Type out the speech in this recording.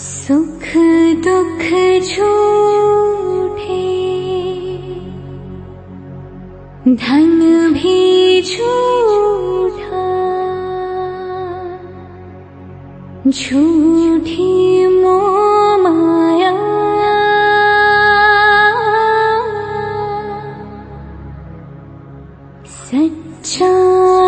सुख दुख झूठे धन भी झूठा झूठी मो माया सच्चा